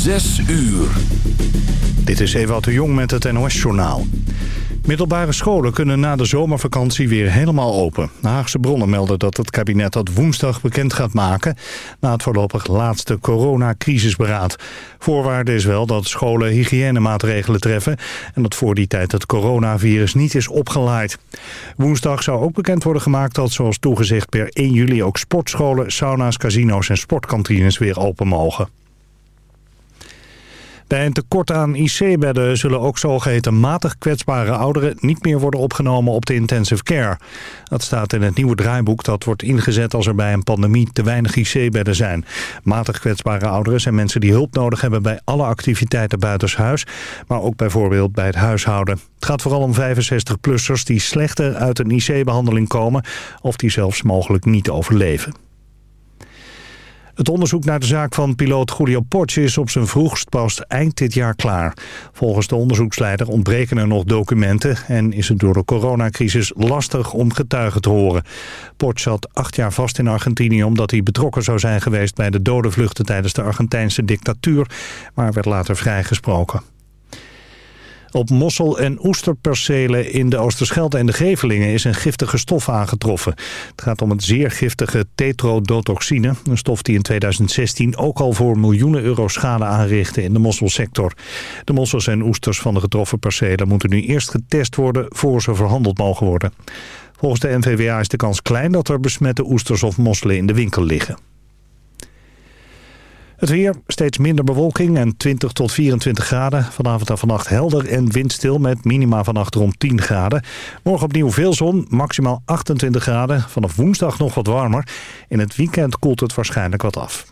Zes uur. Dit is Ewout de Jong met het NOS-journaal. Middelbare scholen kunnen na de zomervakantie weer helemaal open. De Haagse bronnen melden dat het kabinet dat woensdag bekend gaat maken... na het voorlopig laatste coronacrisisberaad. Voorwaarde is wel dat scholen hygiënemaatregelen treffen... en dat voor die tijd het coronavirus niet is opgeleid. Woensdag zou ook bekend worden gemaakt dat zoals toegezegd per 1 juli... ook sportscholen, sauna's, casino's en sportkantines weer open mogen. Bij een tekort aan IC-bedden zullen ook zogeheten matig kwetsbare ouderen niet meer worden opgenomen op de intensive care. Dat staat in het nieuwe draaiboek dat wordt ingezet als er bij een pandemie te weinig IC-bedden zijn. Matig kwetsbare ouderen zijn mensen die hulp nodig hebben bij alle activiteiten buitenshuis, maar ook bijvoorbeeld bij het huishouden. Het gaat vooral om 65-plussers die slechter uit een IC-behandeling komen of die zelfs mogelijk niet overleven. Het onderzoek naar de zaak van piloot Julio Portje is op zijn vroegst pas eind dit jaar klaar. Volgens de onderzoeksleider ontbreken er nog documenten... en is het door de coronacrisis lastig om getuigen te horen. Portje zat acht jaar vast in Argentinië... omdat hij betrokken zou zijn geweest bij de dodenvluchten tijdens de Argentijnse dictatuur... maar werd later vrijgesproken. Op mossel- en oesterpercelen in de Oosterschelde en de Gevelingen is een giftige stof aangetroffen. Het gaat om het zeer giftige tetrodotoxine, een stof die in 2016 ook al voor miljoenen euro schade aanrichtte in de mosselsector. De mossels en oesters van de getroffen percelen moeten nu eerst getest worden voor ze verhandeld mogen worden. Volgens de NVWA is de kans klein dat er besmette oesters of mosselen in de winkel liggen. Het weer, steeds minder bewolking en 20 tot 24 graden. Vanavond en vannacht helder en windstil met minima vannacht rond 10 graden. Morgen opnieuw veel zon, maximaal 28 graden. Vanaf woensdag nog wat warmer. In het weekend koelt het waarschijnlijk wat af.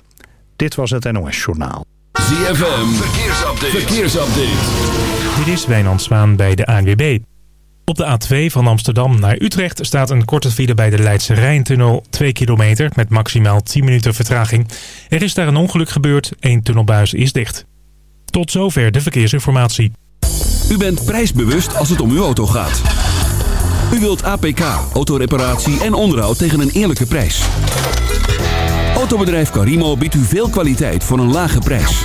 Dit was het NOS Journaal. ZFM, verkeersupdate. verkeersupdate. Dit is Wijnand Zwaan bij de ANWB. Op de A2 van Amsterdam naar Utrecht staat een korte file bij de Leidse Rijntunnel 2 kilometer met maximaal 10 minuten vertraging. Er is daar een ongeluk gebeurd, één tunnelbuis is dicht. Tot zover de verkeersinformatie. U bent prijsbewust als het om uw auto gaat. U wilt APK, autoreparatie en onderhoud tegen een eerlijke prijs. Autobedrijf Carimo biedt u veel kwaliteit voor een lage prijs.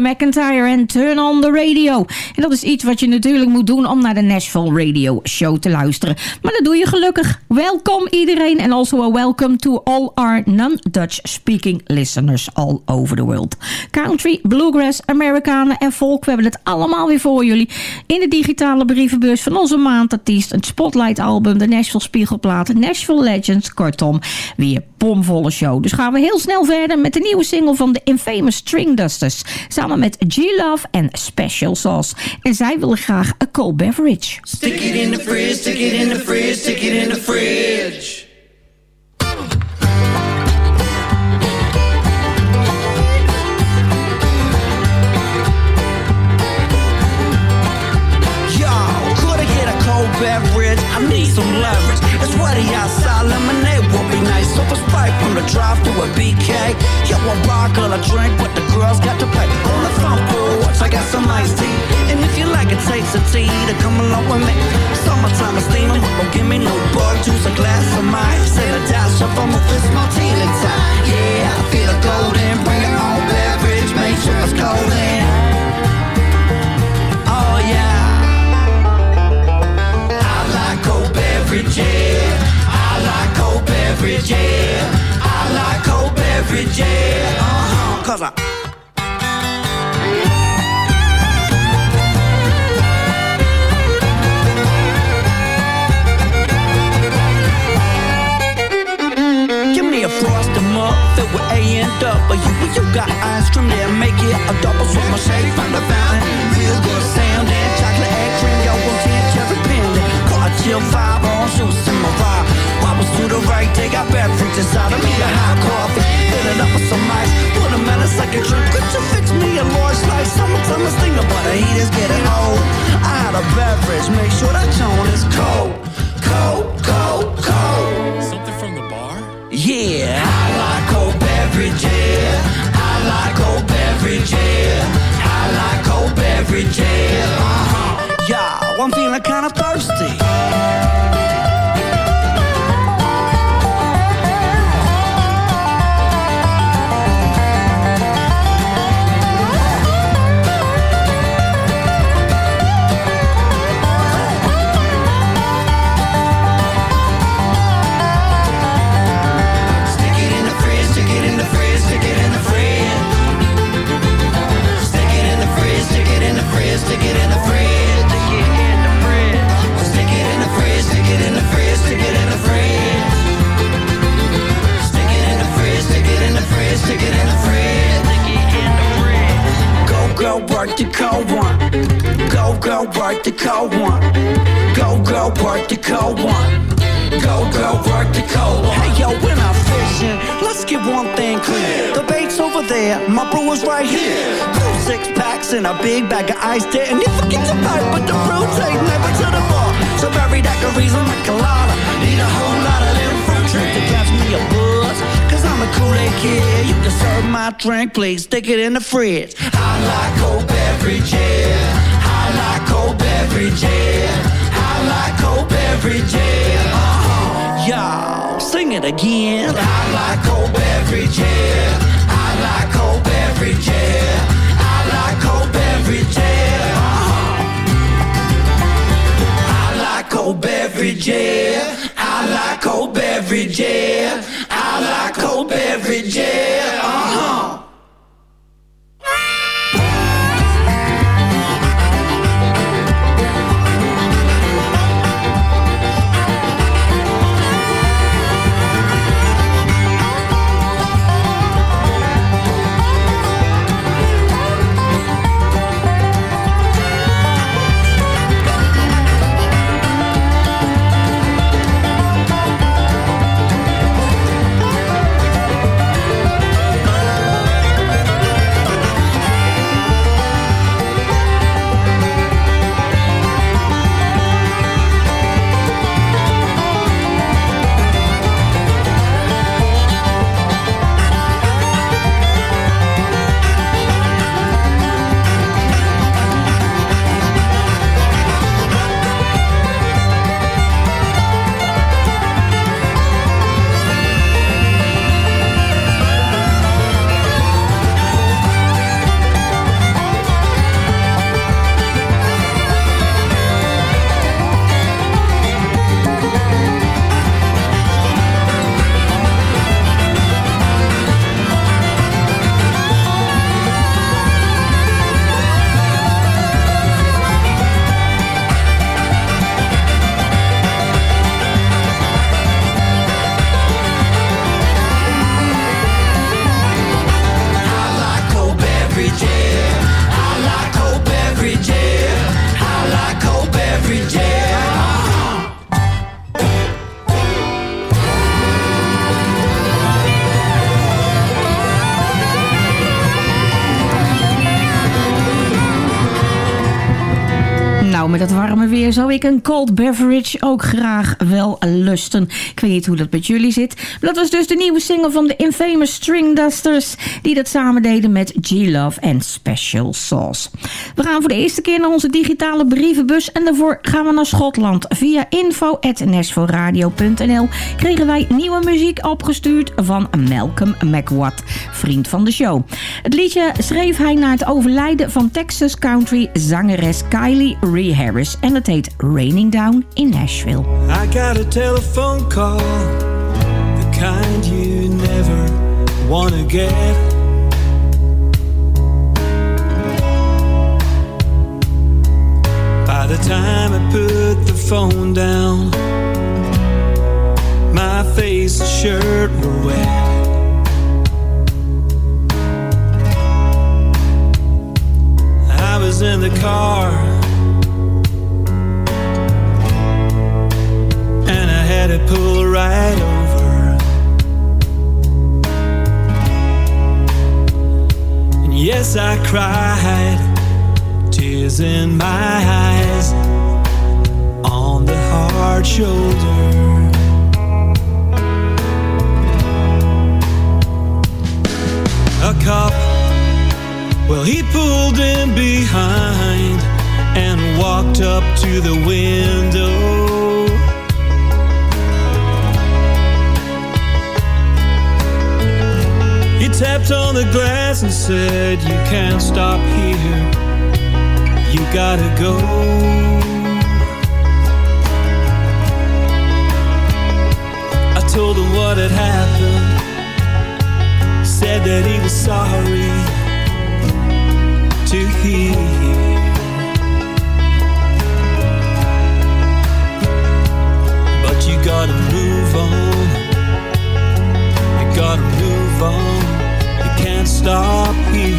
McIntyre en Turn on the Radio. En dat is iets wat je natuurlijk moet doen om naar de Nashville Radio Show te luisteren. Maar dat doe je gelukkig. Welkom iedereen en also a welcome to all our non-Dutch speaking listeners all over the world. Country, bluegrass, Amerikanen en folk. We hebben het allemaal weer voor jullie in de digitale brievenbus van onze maandartiest. Een Spotlight album, de Nashville Spiegelplaten, Nashville Legends. Kortom, weer bomvolle show. Dus gaan we heel snel verder met de nieuwe single van de Infamous String Dusters. Samen met G-Love en Special Sauce. En zij willen graag een cold beverage. Stick it in the fridge, stick it in the fridge, stick it in the fridge. Beverage? I need some leverage. It's sweaty outside, lemonade would be So a sprite from the drive to a BK. Yo, a vodka, a drink, but the girls got to pay. On the front porch, I got some iced tea. And if you like a taste of tea, to come along with me. Summertime is steaming, but don't give me no bug juice, a glass of ice. And a dash of a fist martini time. Yeah, I feel a golden, bring it on beverage, make sure it's cold in. Oh yeah. I like cold beverage, beverage, yeah. I like cold beverage, yeah. Uh-huh, cause I... Give me a frosted mug filled with A and You got ice cream there, make it a double with my shake from the fountain. Real good sounding, chocolate egg cream, yo, one ten cherry pendant. Got a chill vibe on, shoes in my. Wobbles to the right, take out beverages out of me a hot coffee. Fill it up with some ice, put a in a second drink. Could you fix me a large slice? Summertime is thinking, but the heat is getting old. I had a beverage, make sure that joint is cold, cold, cold, cold. Something from the bar? Yeah, I like cold beverage, yeah. I like cold beverage, yeah. I like cold uh-huh. I'm feeling kinda thirsty. Cold one. Go, go, work the cold one. Go, go, work the cold one. Go, go, work the cold one. Hey, yo, when I'm fishing, let's get one thing clear. The bait's over there, my brewer's right here. Two six packs and a big bag of ice there. And you forget the pipe, but the fruits ain't never to the bar. So that reason like a lot. Need a whole lot of them fruit drinks to catch me a buzz. Cause I'm a Kool-Aid kid. You can serve my drink, please stick it in the fridge. I like every day. I like hope every day. I like hope every day. Uh-huh. Y'all, sing it again. I like hope every day. I like hope every day. I like hope every day. Uh-huh. I like hope every day. I like hope every day. I like hope every day. Uh-huh. Zou ik een cold beverage ook graag wel lusten. Ik weet niet hoe dat met jullie zit. Maar dat was dus de nieuwe single van de Infamous String Dusters... die dat samen deden met G-Love en Special Sauce. We gaan voor de eerste keer naar onze digitale brievenbus... en daarvoor gaan we naar Schotland. Via info.nashvilleradio.nl kregen wij nieuwe muziek opgestuurd van Malcolm McWatt, vriend van de show. Het liedje schreef hij na het overlijden van Texas country zangeres Kylie Ree Harris... en het heet Raining Down in Nashville. I got a telephone call, the kind you never wanna get. By the time I put the phone down, my face and shirt were wet. I was in the car and I had to pull right over. And yes, I cried, tears in my eyes, on the hard shoulder. A cop, well, he pulled in behind and walked up to the window. Tapped on the glass and said, You can't stop here. You gotta go. I told him what had happened. Said that he was sorry to hear. But you gotta move on. You gotta move on. Can't stop here.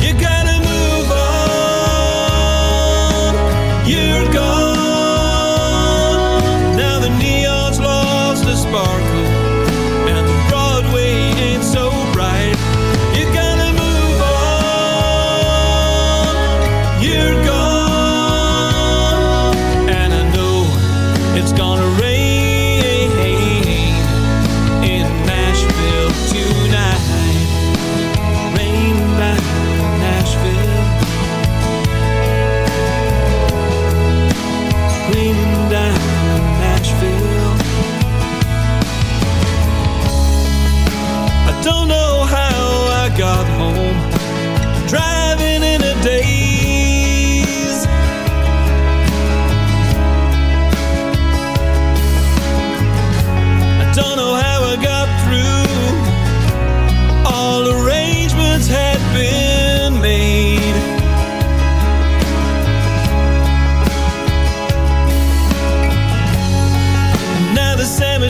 You gotta move on. You're gone. Now the neon's lost a sparkle,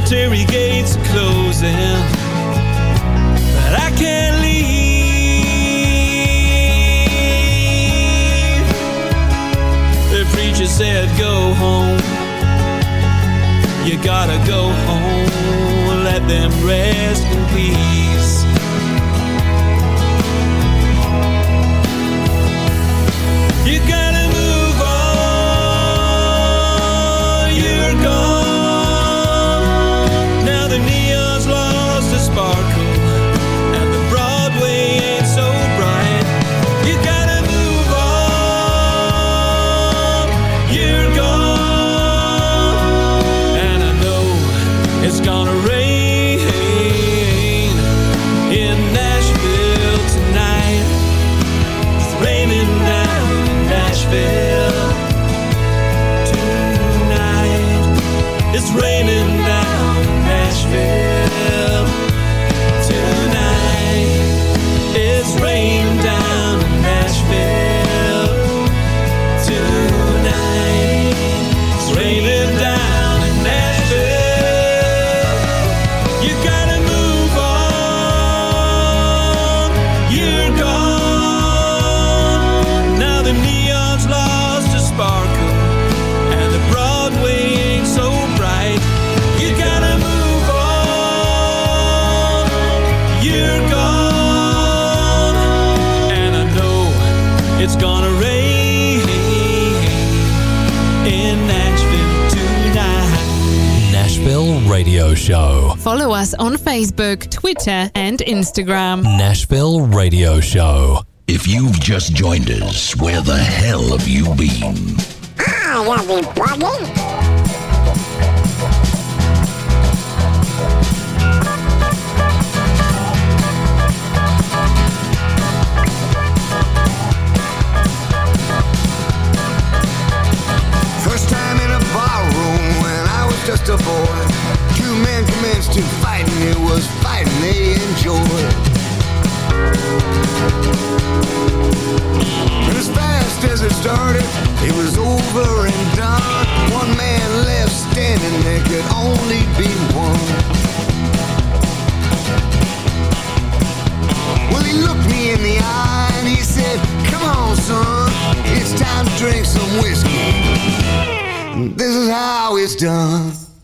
cemetery gates are closing. But I can't leave. The preacher said, Go home. You gotta go home. Let them rest in peace. Follow us on Facebook, Twitter, and Instagram. Nashville Radio Show. If you've just joined us, where the hell have you been? Ah, you'll be. First time in a barroom when I was just a boy. Two men commenced to fight and it was fighting they enjoyed. And as fast as it started, it was over and done. One man left standing, there could only be one. Well, he looked me in the eye and he said, Come on, son, it's time to drink some whiskey. This is how it's done.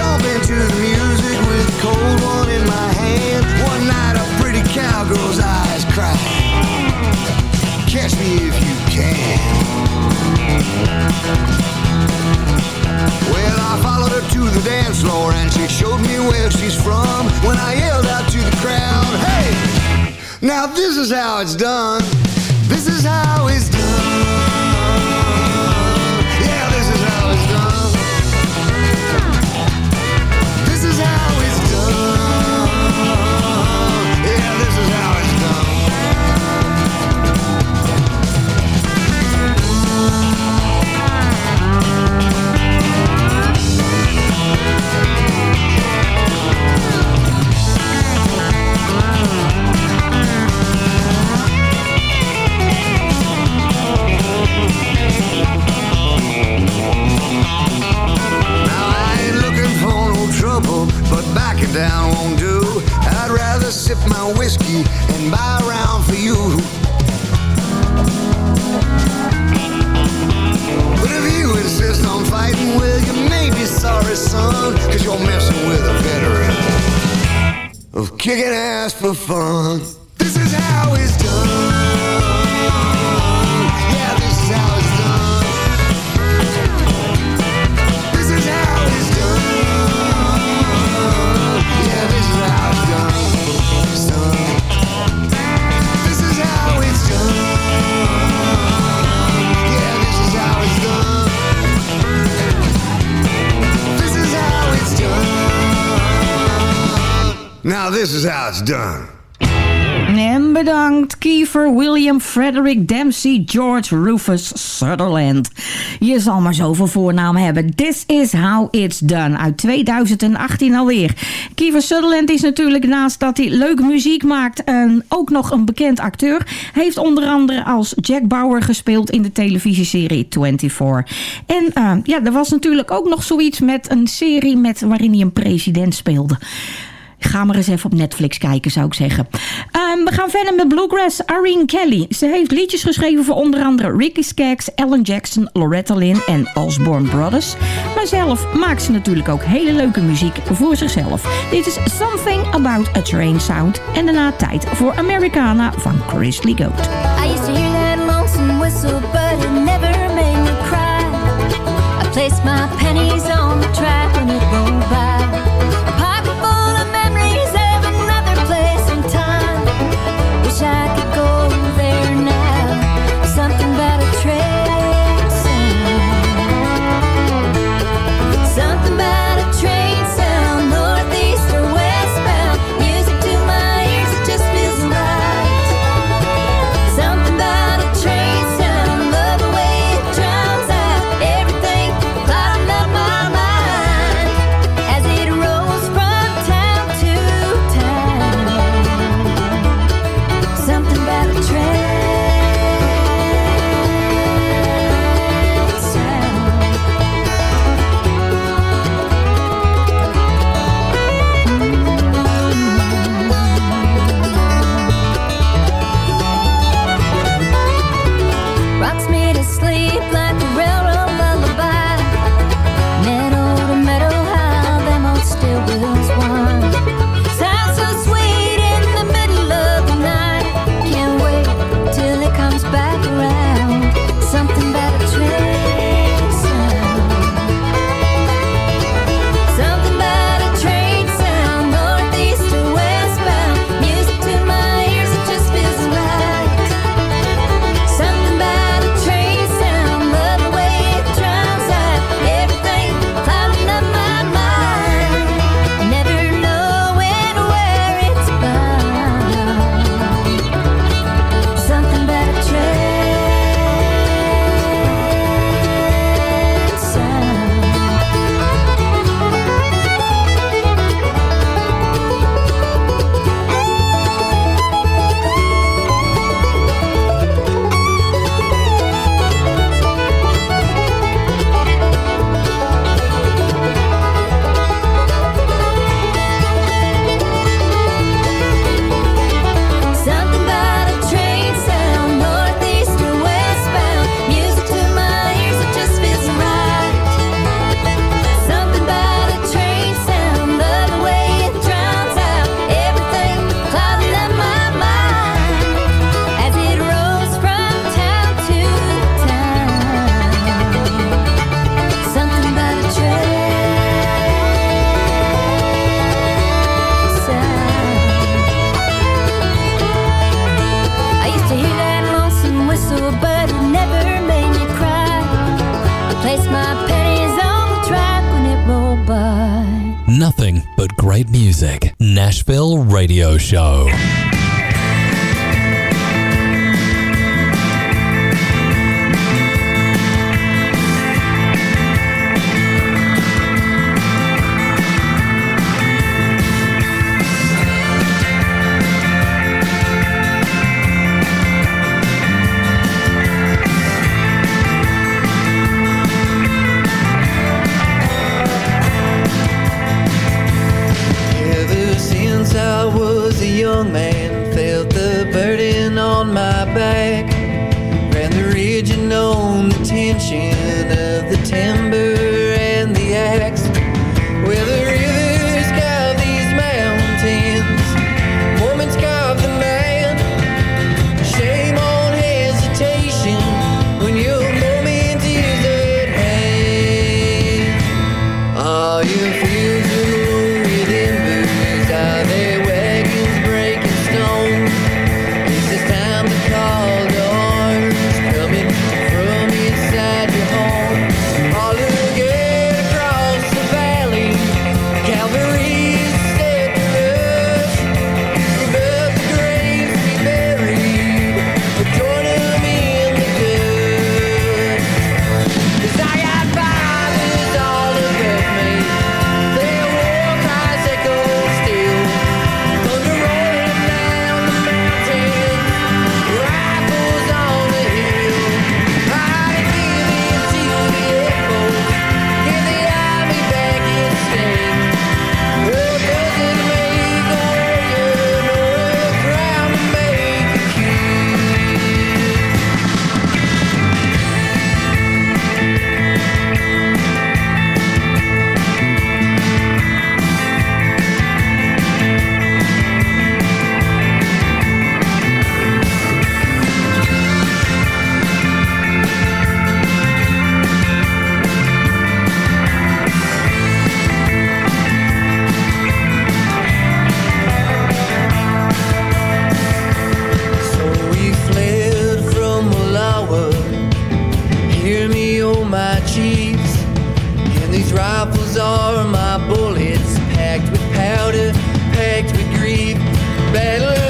Stomping to the music with a cold one in my hand. One night a pretty cowgirl's eyes cried. Catch me if you can. Well, I followed her to the dance floor and she showed me where she's from. When I yelled out to the crowd, hey, now this is how it's done. This is how it's done. Frederick, Dempsey, George, Rufus, Sutherland. Je zal maar zoveel voornamen hebben. This is how it's done. Uit 2018 alweer. Kiefer Sutherland is natuurlijk naast dat hij leuke muziek maakt... en ook nog een bekend acteur. Heeft onder andere als Jack Bauer gespeeld in de televisieserie 24. En eh, ja, er was natuurlijk ook nog zoiets met een serie met, waarin hij een president speelde. Ga maar eens even op Netflix kijken, zou ik zeggen. Ehm, we gaan verder met Bluegrass. Irene Kelly. Ze heeft liedjes geschreven voor onder andere Ricky Skaggs, Alan Jackson, Loretta Lynn en Osborne Brothers. Maar zelf maakt ze natuurlijk ook hele leuke muziek voor zichzelf. Dit is Something About a Train Sound. En daarna tijd voor Americana van Chris Lee Goat. I used to hear that lonesome whistle, but it never made me cry. I placed my pennies on the track young man, felt the burden on my back. Ran the ridge and known the tension Hear me, oh my chiefs. And these rifles are my bullets, packed with powder, packed with grief. Battle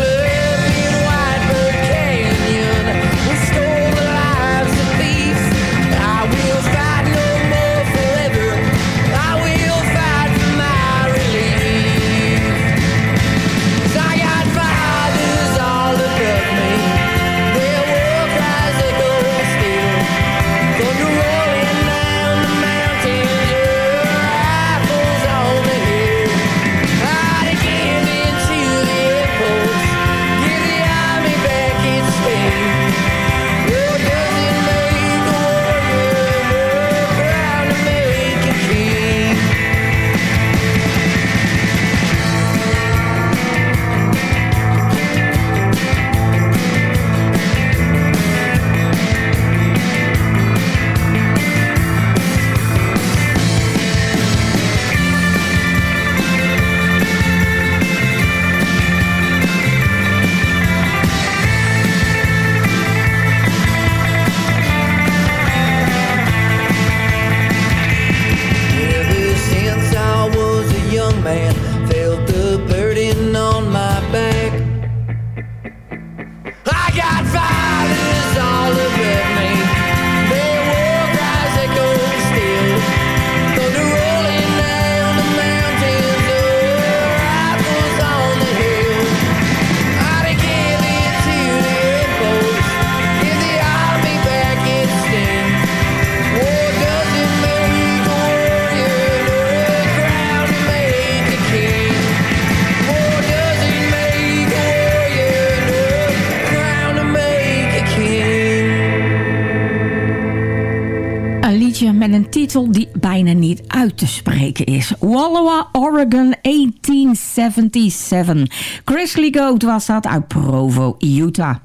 met een titel die bijna niet uit te spreken is. Wallowa, Oregon, 1877. Grizzly Goat was dat uit Provo, Utah.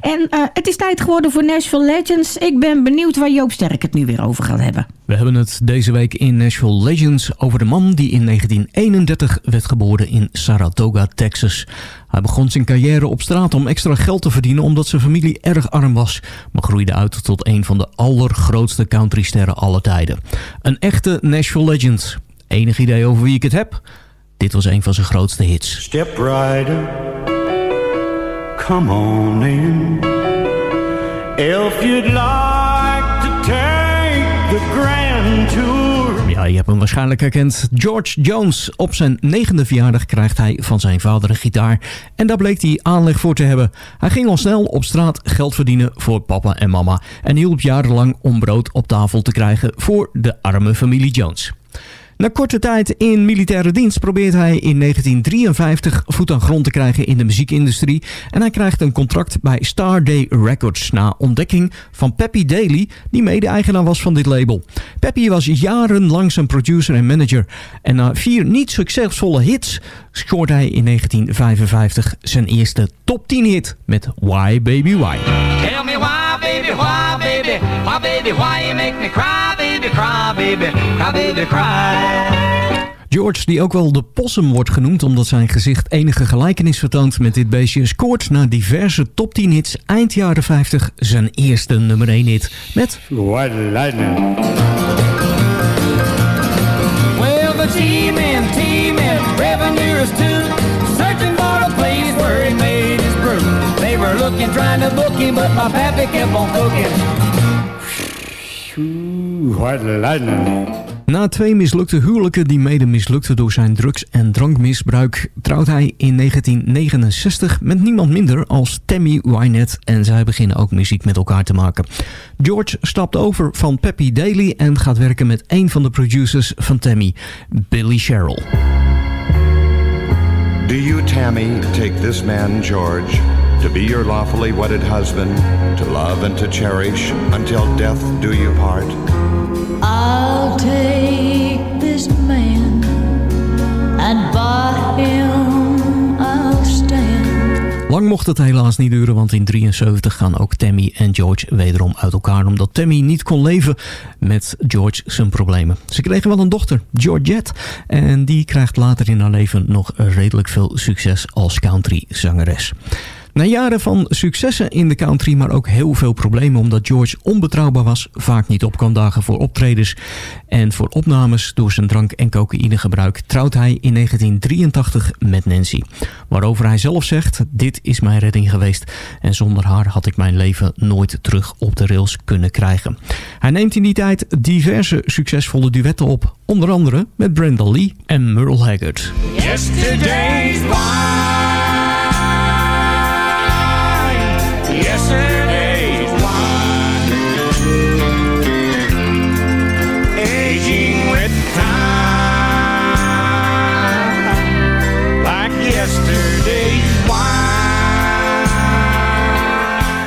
En eh, het is tijd geworden voor Nashville Legends. Ik ben benieuwd waar Joop Sterk het nu weer over gaat hebben. We hebben het deze week in Nashville Legends over de man die in 1931 werd geboren in Saratoga, Texas. Hij begon zijn carrière op straat om extra geld te verdienen omdat zijn familie erg arm was, maar groeide uit tot een van de allergrootste countrysterren aller tijden. Een echte Nashville Legend. Enig idee over wie ik het heb? Dit was een van zijn grootste hits. Step rider, come on in. If you'd like to take the grand tour. Ja, je hebt hem waarschijnlijk herkend. George Jones. Op zijn negende verjaardag krijgt hij van zijn vader een gitaar. En daar bleek hij aanleg voor te hebben. Hij ging al snel op straat geld verdienen voor papa en mama. En hielp jarenlang om brood op tafel te krijgen voor de arme familie Jones. Na korte tijd in militaire dienst probeert hij in 1953 voet aan grond te krijgen in de muziekindustrie. En hij krijgt een contract bij Starday Records na ontdekking van Peppy Daly, die mede-eigenaar was van dit label. Peppy was jarenlang zijn producer en manager. En na vier niet succesvolle hits scoort hij in 1955 zijn eerste top 10 hit met Why Baby Why. Tell me why, baby, why, baby, why, baby, why you make me cry, baby, cry, baby, cry, baby, cry. George, die ook wel de possum wordt genoemd omdat zijn gezicht enige gelijkenis vertoont met dit beestje, scoort na diverse top 10 hits eind jaren 50 zijn eerste nummer 1 hit met White Lightning. Well, the G-men, T-men, revenuers too, searching for a place where he made his brew. They were looking, trying to book him, but my pappy kept on cooking. White Lightning. Na twee mislukte huwelijken die mede mislukten door zijn drugs- en drankmisbruik... trouwt hij in 1969 met niemand minder als Tammy Wynette... en zij beginnen ook muziek met elkaar te maken. George stapt over van Peppy Daly en gaat werken met een van de producers van Tammy, Billy Sherrill. Do you, Tammy, take this man, George, to be your lawfully wedded husband, to love and to cherish until death do you part? I'll take this man and by him I'll stand. Lang mocht het helaas niet duren, want in 73 gaan ook Tammy en George wederom uit elkaar... omdat Tammy niet kon leven met George zijn problemen. Ze kregen wel een dochter, Georgette... en die krijgt later in haar leven nog redelijk veel succes als country-zangeres. Na jaren van successen in de country, maar ook heel veel problemen omdat George onbetrouwbaar was, vaak niet op kan dagen voor optredens en voor opnames door zijn drank- en cocaïnegebruik, trouwt hij in 1983 met Nancy. Waarover hij zelf zegt, dit is mijn redding geweest en zonder haar had ik mijn leven nooit terug op de rails kunnen krijgen. Hij neemt in die tijd diverse succesvolle duetten op, onder andere met Brenda Lee en Merle Haggard. Yesterday's.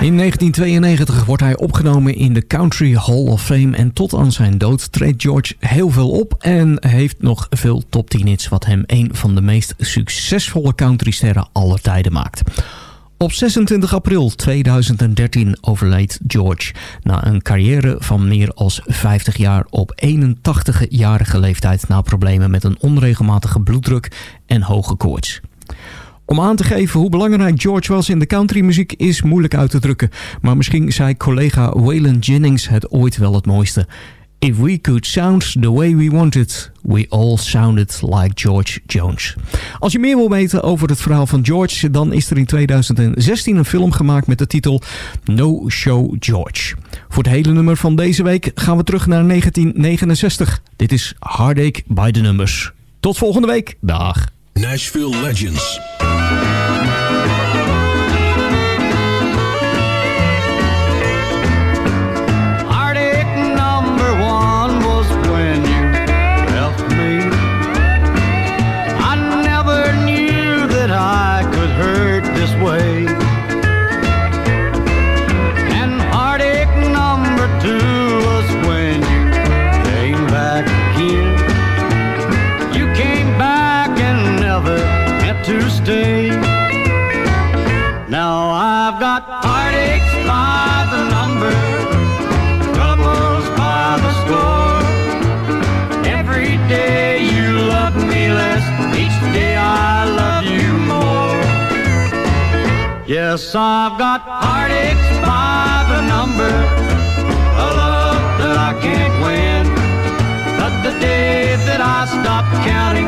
In 1992 wordt hij opgenomen in de Country Hall of Fame en tot aan zijn dood treedt George heel veel op en heeft nog veel top 10 hits wat hem een van de meest succesvolle countrysterren aller tijden maakt. Op 26 april 2013 overleed George na een carrière van meer dan 50 jaar op 81-jarige leeftijd na problemen met een onregelmatige bloeddruk en hoge koorts. Om aan te geven hoe belangrijk George was in de countrymuziek is moeilijk uit te drukken. Maar misschien zei collega Waylon Jennings het ooit wel het mooiste. If we could sound the way we wanted, we all sounded like George Jones. Als je meer wil weten over het verhaal van George, dan is er in 2016 een film gemaakt met de titel No Show George. Voor het hele nummer van deze week gaan we terug naar 1969. Dit is Heartache by the Numbers. Tot volgende week. Dag. Nashville Legends. Yes, I've got heartaches by the number, a love that I can't win. But the day that I stop counting,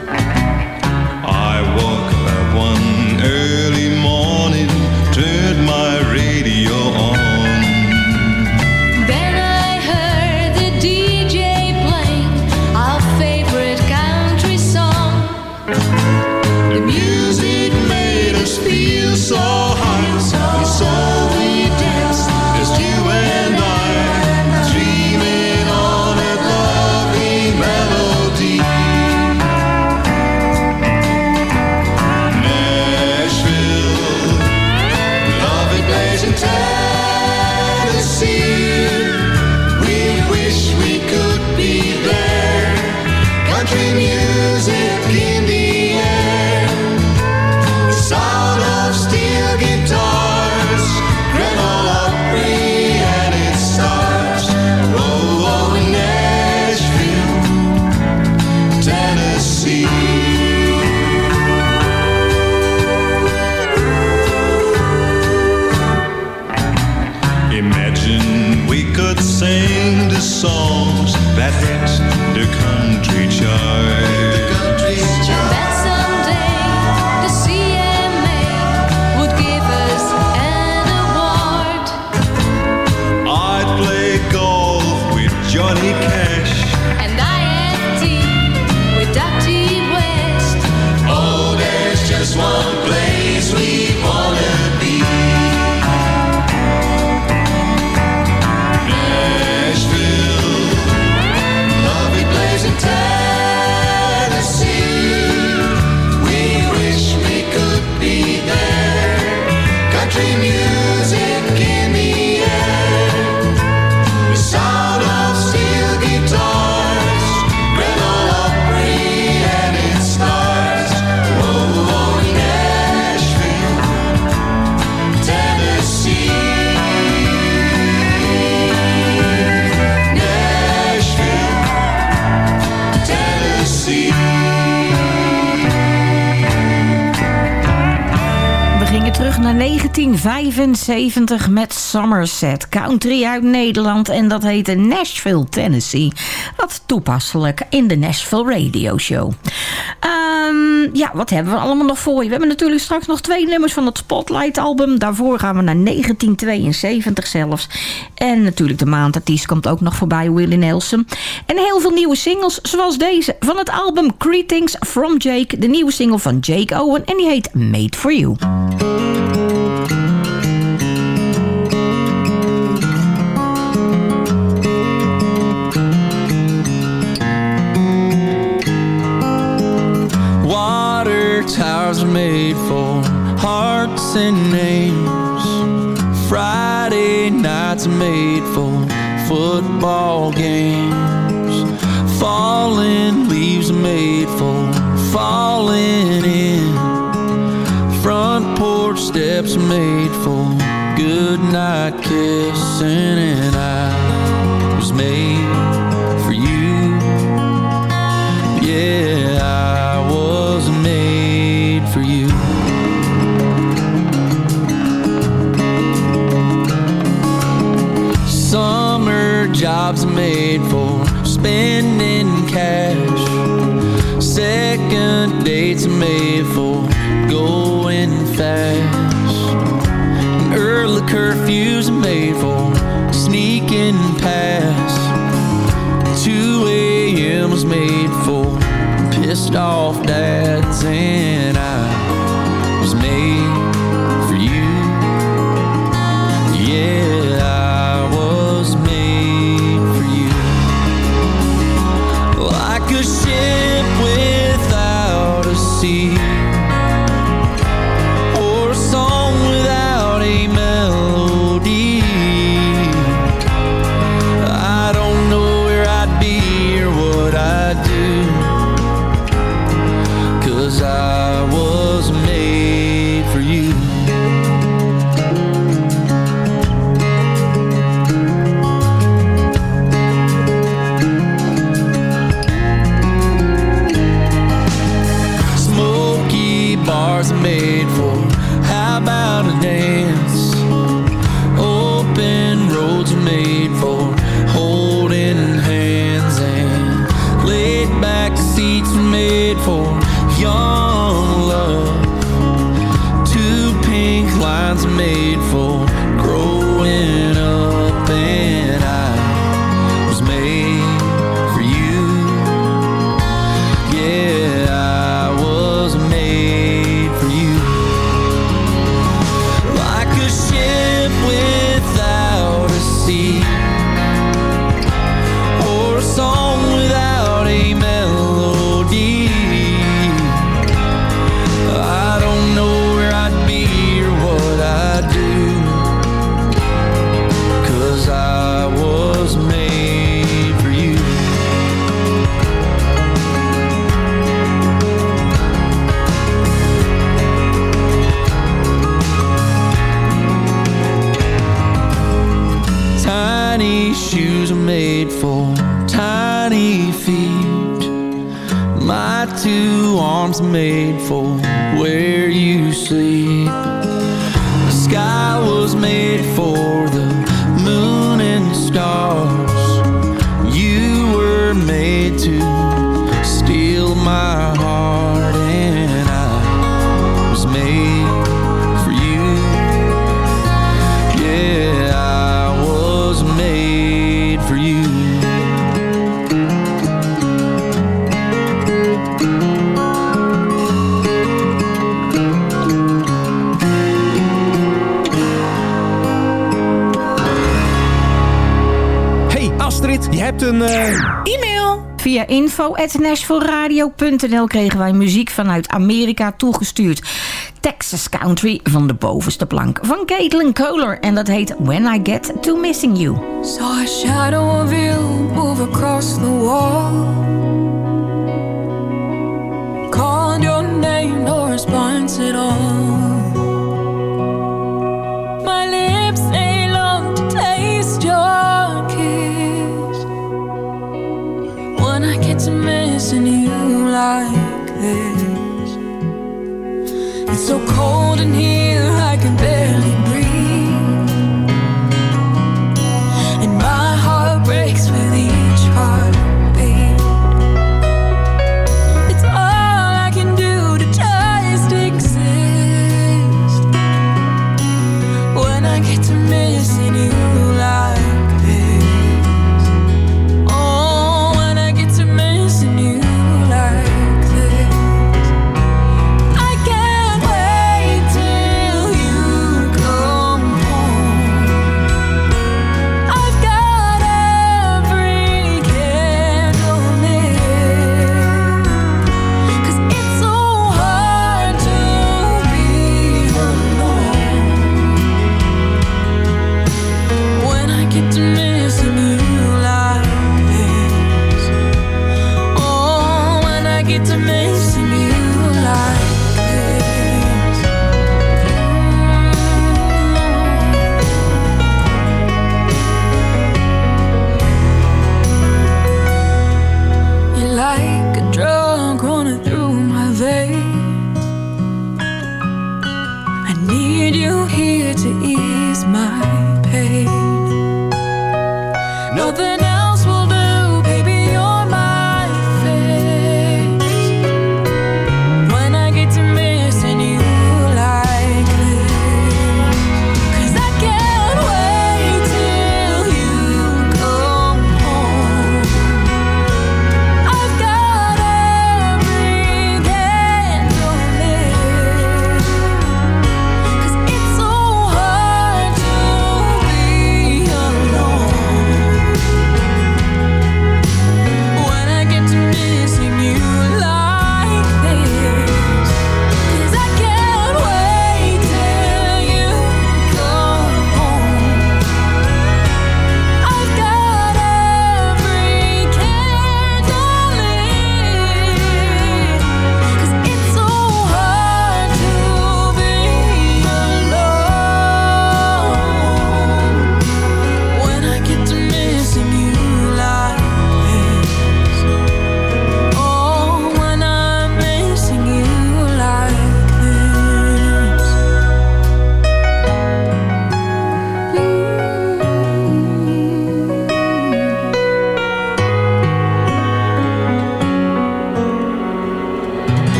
1975 met Somerset. Country uit Nederland en dat heette Nashville, Tennessee. Wat toepasselijk in de Nashville Radio Show. Ehm, ja, wat hebben we allemaal nog voor je? We hebben natuurlijk straks nog twee nummers van het Spotlight album. Daarvoor gaan we naar 1972 zelfs. En natuurlijk de maandartiest komt ook nog voorbij, Willie Nelson. En heel veel nieuwe singles, zoals deze van het album Greetings from Jake. De nieuwe single van Jake Owen en die heet Made for You. Hearts and names. Friday nights made for football games. Falling leaves made for falling in. Front porch steps made for good night kissing, and I was made jobs are made for spending cash. Second dates are made for going fast. And early curfews are made for sneaking past. 2 a.m. was made for pissed off dads, and two arms made for where you sleep. The sky was made for Eh, e-mail. Via info.nashvilleradio.nl kregen wij muziek vanuit Amerika toegestuurd. Texas Country van de bovenste plank van Caitlin Kohler. En dat heet When I Get To Missing You. Saw a shadow of you move across the wall. Called your name, no response at all. missing you like this. It's so cold in here, I can barely breathe. And my heart breaks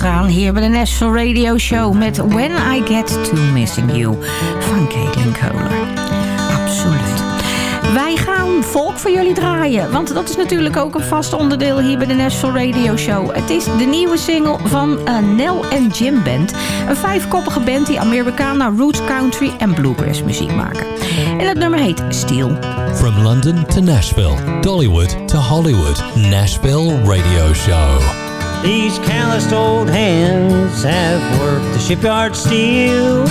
even rustig aan hier bij de National Radio Show met When I Get To Missing You van Caitlin Kohler. Absoluut. Wij gaan volk voor jullie draaien, want dat is natuurlijk ook een vast onderdeel hier bij de National Radio Show. Het is de nieuwe single van uh, Nel en Jim Band. Een vijfkoppige band die Americana, roots, country en bluegrass muziek maken. En het nummer heet Steel. From London to Nashville, Dollywood to Hollywood, Nashville Radio Show. These calloused old hands have worked the shipyard steel.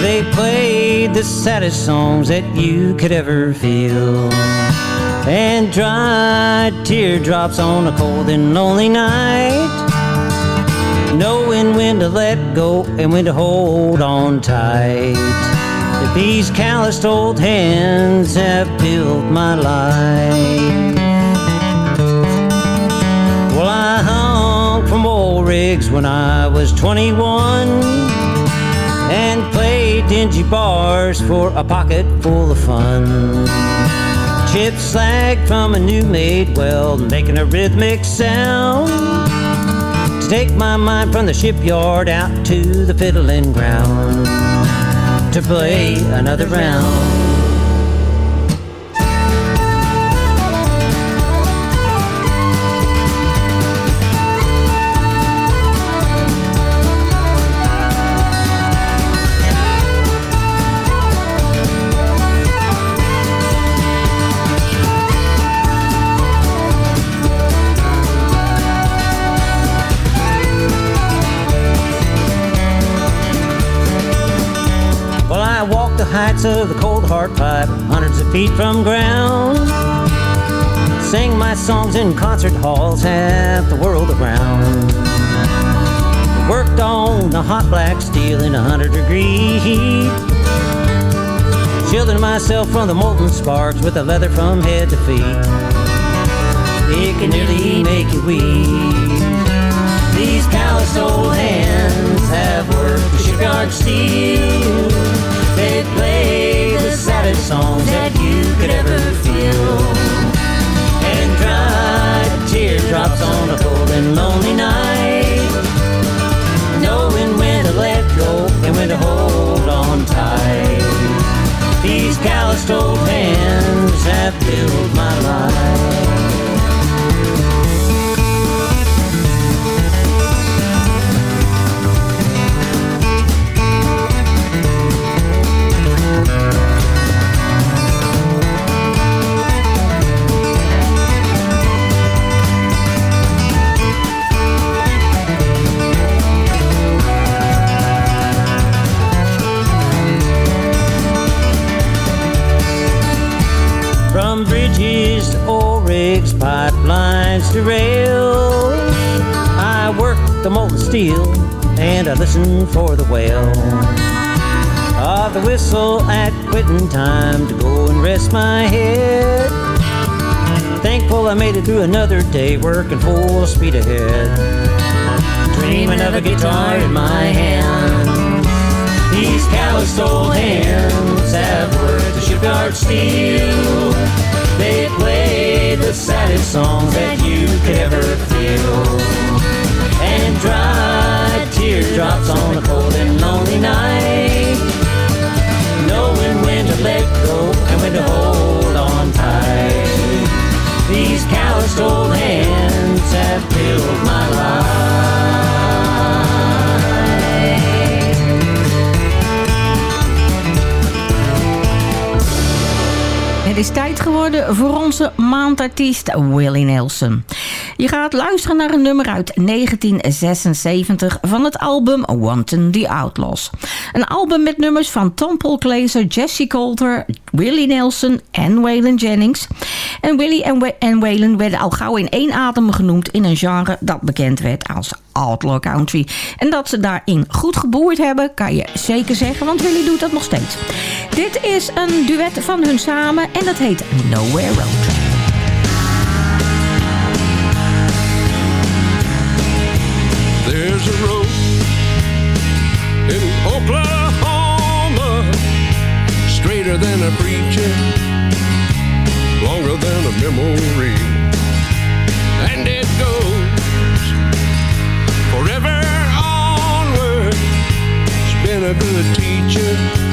They played the saddest songs that you could ever feel. And dried teardrops on a cold and lonely night. Knowing when to let go and when to hold on tight. That these calloused old hands have built my life. Rigs when I was 21 and played dingy bars for a pocket full of fun. Chips slag from a new made well, making a rhythmic sound. To take my mind from the shipyard out to the fiddling ground to play another round. Of the cold hard pipe, hundreds of feet from ground. Sing my songs in concert halls, half the world around. Worked on the hot black steel in a hundred degree heat. Shielding myself from the molten sparks with the leather from head to feet. It can nearly make you weep. These calloused old hands have worked the shipyard steel. They play saddest songs that you could ever feel. And dried teardrops on a cold and lonely night. Knowing when to let go and when to hold on tight. These calloused old hands have built my life. To rails. I work the molten steel and I listen for the wail of the whistle at quitting time to go and rest my head. Thankful I made it through another day working full speed ahead. Dreaming of a guitar in my hand. These calloused old hands have worked the shipyard steel. They play the saddest songs that you could ever feel. And dry teardrops on a cold and lonely night. Knowing when to let go and when to hold on tight. These calloused old hands have built my life. Het is tijd geworden voor onze maandartiest Willie Nelson. Je gaat luisteren naar een nummer uit 1976 van het album Wanton the Outlaws. Een album met nummers van Tom Paul Glazer, Jesse Coulter, Willie Nelson en Waylon Jennings. En Willie en, en Waylon werden al gauw in één adem genoemd in een genre dat bekend werd als outlaw country. En dat ze daarin goed geboerd hebben, kan je zeker zeggen, want Willie doet dat nog steeds. Dit is een duet van hun samen en dat heet Nowhere Road there's a road in Oklahoma straighter than a preacher, longer than a memory, and it goes forever onward. It's been a good teacher.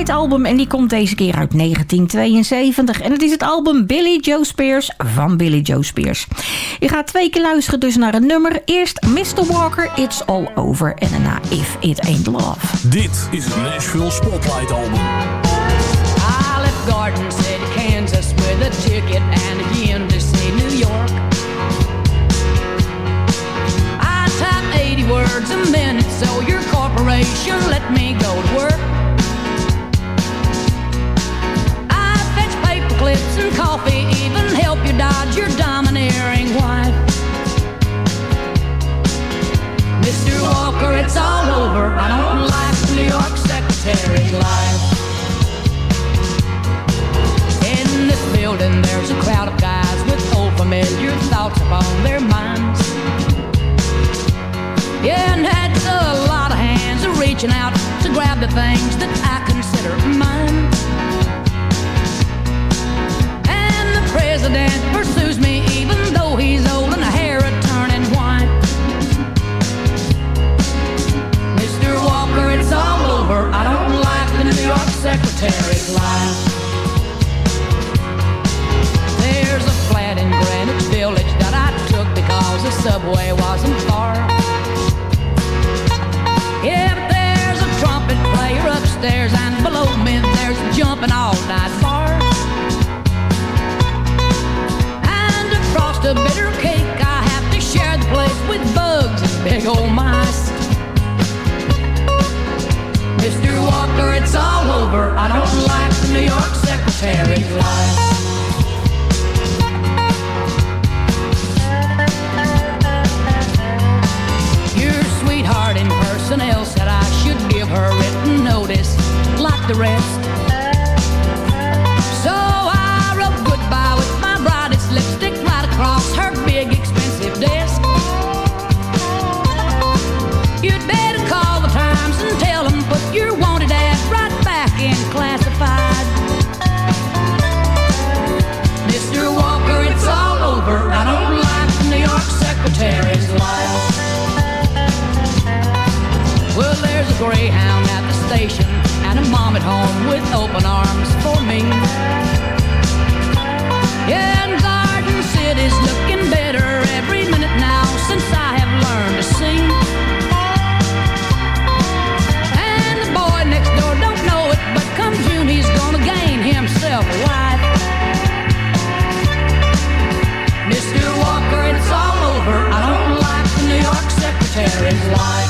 Het Spotlight album en die komt deze keer uit 1972. En het is het album Billy Joe Spears van Billy Joe Spears. Je gaat twee keer luisteren dus naar een nummer. Eerst Mr. Walker, It's All Over en daarna If It Ain't Love. Dit is het Nashville Spotlight album. I left Garden City, Kansas with a ticket and again to see New York. I type 80 words a minute, so your corporation let me go to work. Clips and coffee, even help you dodge your domineering wife. Mr. Walker, it's all over. I don't like New York secretary's life. In this building, there's a crowd of guys with old familiar thoughts upon their minds. Yeah, and that's a lot of hands reaching out to grab the things that I consider mine. President pursues me even though he's old and hair a turning white. Mr. Walker, it's all over. I don't like the New York secretary's life. There's a flat in Greenwich Village that I took because the subway wasn't far. Yeah, but there's a trumpet player upstairs and below me there's a jumping all night bar. Frost a bitter cake, I have to share the place with bugs and big old mice. Mr. Walker, it's all over. I don't like the New York secretary's life. At home with open arms for me. Yeah, and Garden City's looking better every minute now since I have learned to sing. And the boy next door don't know it, but come June he's gonna gain himself a wife. Mr. Walker, it's all over. I don't like the New York secretary's life.